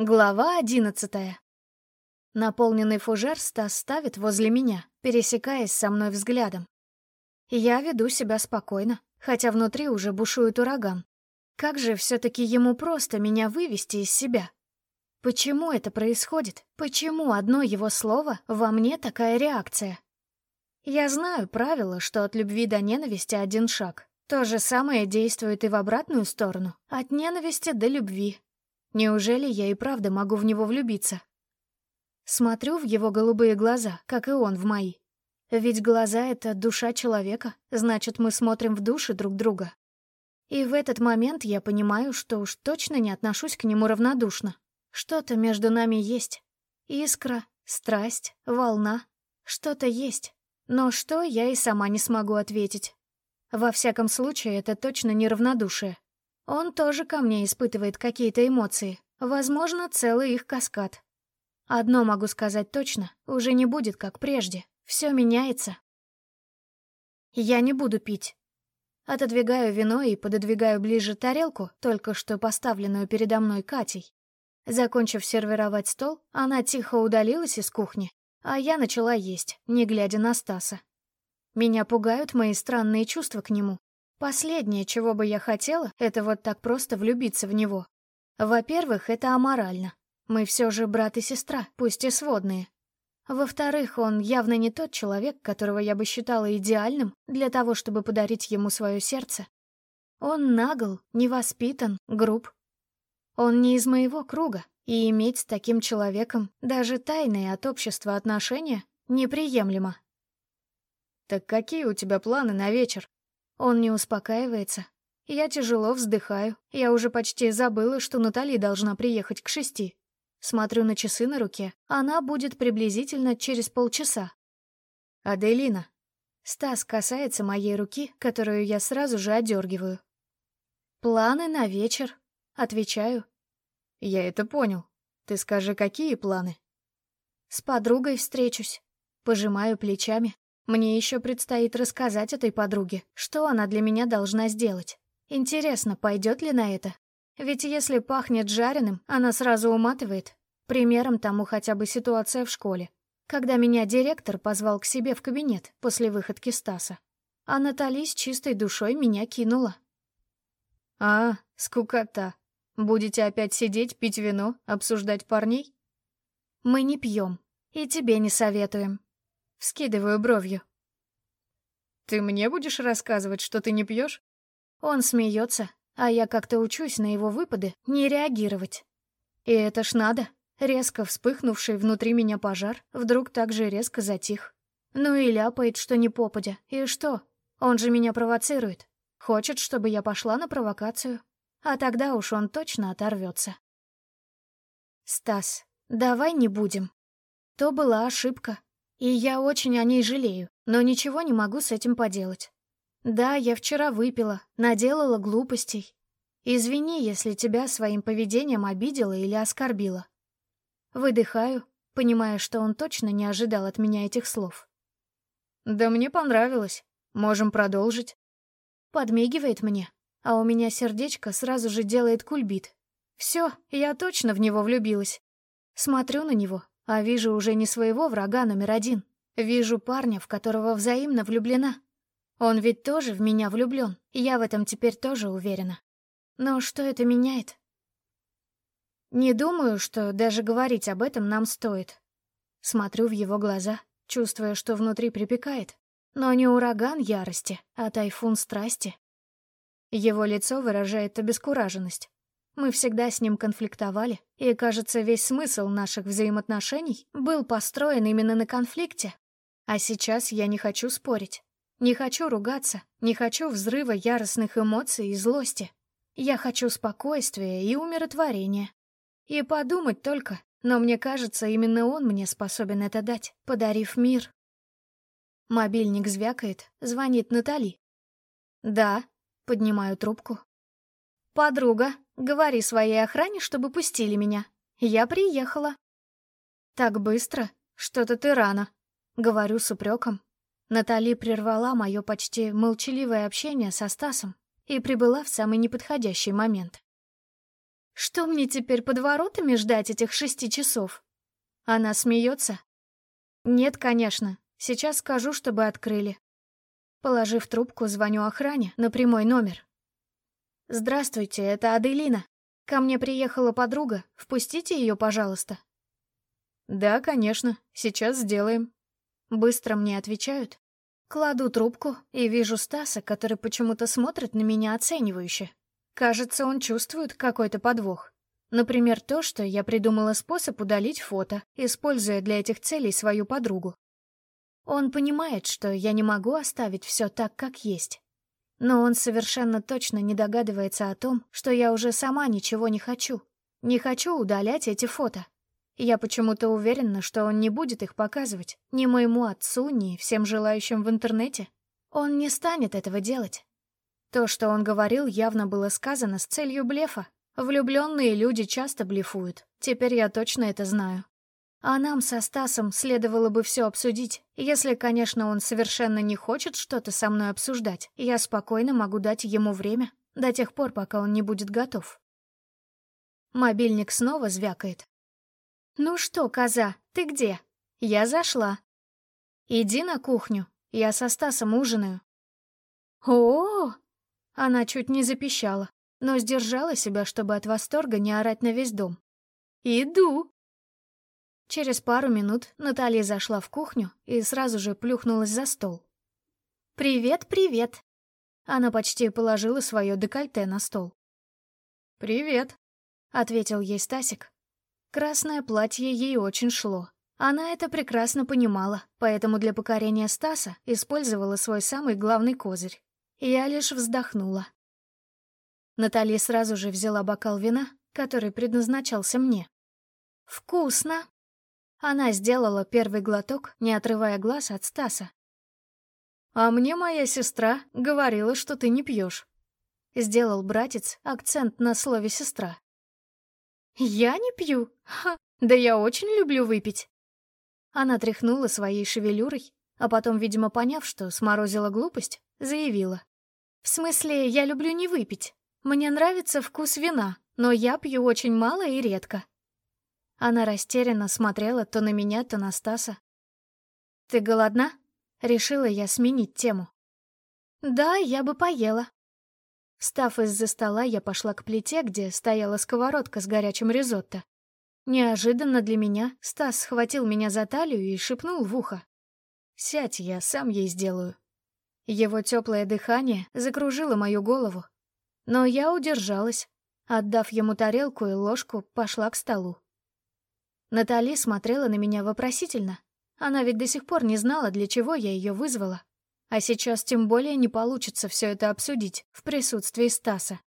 Глава одиннадцатая. Наполненный фужер Стас ставит возле меня, пересекаясь со мной взглядом. Я веду себя спокойно, хотя внутри уже бушует ураган. Как же все-таки ему просто меня вывести из себя? Почему это происходит? Почему одно его слово во мне такая реакция? Я знаю правило, что от любви до ненависти один шаг. То же самое действует и в обратную сторону, от ненависти до любви. Неужели я и правда могу в него влюбиться? Смотрю в его голубые глаза, как и он в мои. Ведь глаза — это душа человека, значит, мы смотрим в души друг друга. И в этот момент я понимаю, что уж точно не отношусь к нему равнодушно. Что-то между нами есть. Искра, страсть, волна. Что-то есть. Но что, я и сама не смогу ответить. Во всяком случае, это точно не равнодушие. Он тоже ко мне испытывает какие-то эмоции, возможно, целый их каскад. Одно могу сказать точно, уже не будет как прежде, все меняется. Я не буду пить. Отодвигаю вино и пододвигаю ближе тарелку, только что поставленную передо мной Катей. Закончив сервировать стол, она тихо удалилась из кухни, а я начала есть, не глядя на Стаса. Меня пугают мои странные чувства к нему. Последнее, чего бы я хотела, это вот так просто влюбиться в него. Во-первых, это аморально. Мы все же брат и сестра, пусть и сводные. Во-вторых, он явно не тот человек, которого я бы считала идеальным для того, чтобы подарить ему свое сердце. Он нагл, невоспитан, груб. Он не из моего круга, и иметь с таким человеком даже тайные от общества отношения неприемлемо. «Так какие у тебя планы на вечер?» Он не успокаивается. Я тяжело вздыхаю. Я уже почти забыла, что Натали должна приехать к шести. Смотрю на часы на руке. Она будет приблизительно через полчаса. «Аделина». Стас касается моей руки, которую я сразу же одергиваю. «Планы на вечер», — отвечаю. «Я это понял. Ты скажи, какие планы?» «С подругой встречусь». Пожимаю плечами. Мне еще предстоит рассказать этой подруге, что она для меня должна сделать. Интересно, пойдет ли на это? Ведь если пахнет жареным, она сразу уматывает. Примером тому хотя бы ситуация в школе, когда меня директор позвал к себе в кабинет после выходки Стаса. А Натали с чистой душой меня кинула. «А, скукота. Будете опять сидеть, пить вино, обсуждать парней?» «Мы не пьем. И тебе не советуем. Вскидываю бровью. «Ты мне будешь рассказывать, что ты не пьешь?» Он смеется, а я как-то учусь на его выпады не реагировать. И это ж надо. Резко вспыхнувший внутри меня пожар вдруг так же резко затих. Ну и ляпает, что не попадя. И что? Он же меня провоцирует. Хочет, чтобы я пошла на провокацию. А тогда уж он точно оторвется. Стас, давай не будем. То была ошибка. И я очень о ней жалею, но ничего не могу с этим поделать. Да, я вчера выпила, наделала глупостей. Извини, если тебя своим поведением обидела или оскорбила. Выдыхаю, понимая, что он точно не ожидал от меня этих слов. «Да мне понравилось. Можем продолжить». Подмигивает мне, а у меня сердечко сразу же делает кульбит. Все, я точно в него влюбилась. Смотрю на него, а вижу уже не своего врага номер один. Вижу парня, в которого взаимно влюблена. Он ведь тоже в меня влюблен, я в этом теперь тоже уверена. Но что это меняет? Не думаю, что даже говорить об этом нам стоит. Смотрю в его глаза, чувствуя, что внутри припекает. Но не ураган ярости, а тайфун страсти. Его лицо выражает обескураженность. Мы всегда с ним конфликтовали, и, кажется, весь смысл наших взаимоотношений был построен именно на конфликте. А сейчас я не хочу спорить. Не хочу ругаться, не хочу взрыва яростных эмоций и злости. Я хочу спокойствия и умиротворения. И подумать только, но мне кажется, именно он мне способен это дать, подарив мир. Мобильник звякает, звонит Натали. «Да», — поднимаю трубку. «Подруга, говори своей охране, чтобы пустили меня. Я приехала». «Так быстро? Что-то ты рано», — говорю с упреком. Натали прервала мое почти молчаливое общение со Стасом и прибыла в самый неподходящий момент. Что мне теперь под воротами ждать этих шести часов? Она смеется. Нет, конечно. Сейчас скажу, чтобы открыли. Положив трубку, звоню охране на прямой номер. «Здравствуйте, это Аделина. Ко мне приехала подруга. Впустите ее, пожалуйста». «Да, конечно. Сейчас сделаем». Быстро мне отвечают. Кладу трубку и вижу Стаса, который почему-то смотрит на меня оценивающе. Кажется, он чувствует какой-то подвох. Например, то, что я придумала способ удалить фото, используя для этих целей свою подругу. Он понимает, что я не могу оставить все так, как есть. Но он совершенно точно не догадывается о том, что я уже сама ничего не хочу. Не хочу удалять эти фото. Я почему-то уверена, что он не будет их показывать ни моему отцу, ни всем желающим в интернете. Он не станет этого делать. То, что он говорил, явно было сказано с целью блефа. Влюбленные люди часто блефуют. Теперь я точно это знаю. А нам со Стасом следовало бы все обсудить. Если, конечно, он совершенно не хочет что-то со мной обсуждать, я спокойно могу дать ему время, до тех пор, пока он не будет готов. Мобильник снова звякает. «Ну что, коза, ты где?» «Я зашла». «Иди на кухню, я со Стасом ужинаю». «О-о-о!» Она чуть не запищала, но сдержала себя, чтобы от восторга не орать на весь дом. «Иду!» Через пару минут Наталья зашла в кухню и сразу же плюхнулась за стол. «Привет, привет!» Она почти положила свое декольте на стол. «Привет», — ответил ей Стасик. Красное платье ей очень шло. Она это прекрасно понимала, поэтому для покорения Стаса использовала свой самый главный козырь я лишь вздохнула. Наталья сразу же взяла бокал вина, который предназначался мне. «Вкусно!» Она сделала первый глоток, не отрывая глаз от Стаса. «А мне моя сестра говорила, что ты не пьешь», — сделал братец акцент на слове «сестра». «Я не пью? Ха, да я очень люблю выпить». Она тряхнула своей шевелюрой, а потом, видимо, поняв, что сморозила глупость, заявила. В смысле, я люблю не выпить. Мне нравится вкус вина, но я пью очень мало и редко. Она растерянно смотрела то на меня, то на Стаса. «Ты голодна?» Решила я сменить тему. «Да, я бы поела». Встав из-за стола, я пошла к плите, где стояла сковородка с горячим ризотто. Неожиданно для меня Стас схватил меня за талию и шепнул в ухо. «Сядь, я сам ей сделаю». Его теплое дыхание закружило мою голову. Но я удержалась. Отдав ему тарелку и ложку, пошла к столу. Натали смотрела на меня вопросительно. Она ведь до сих пор не знала, для чего я ее вызвала. А сейчас тем более не получится все это обсудить в присутствии Стаса.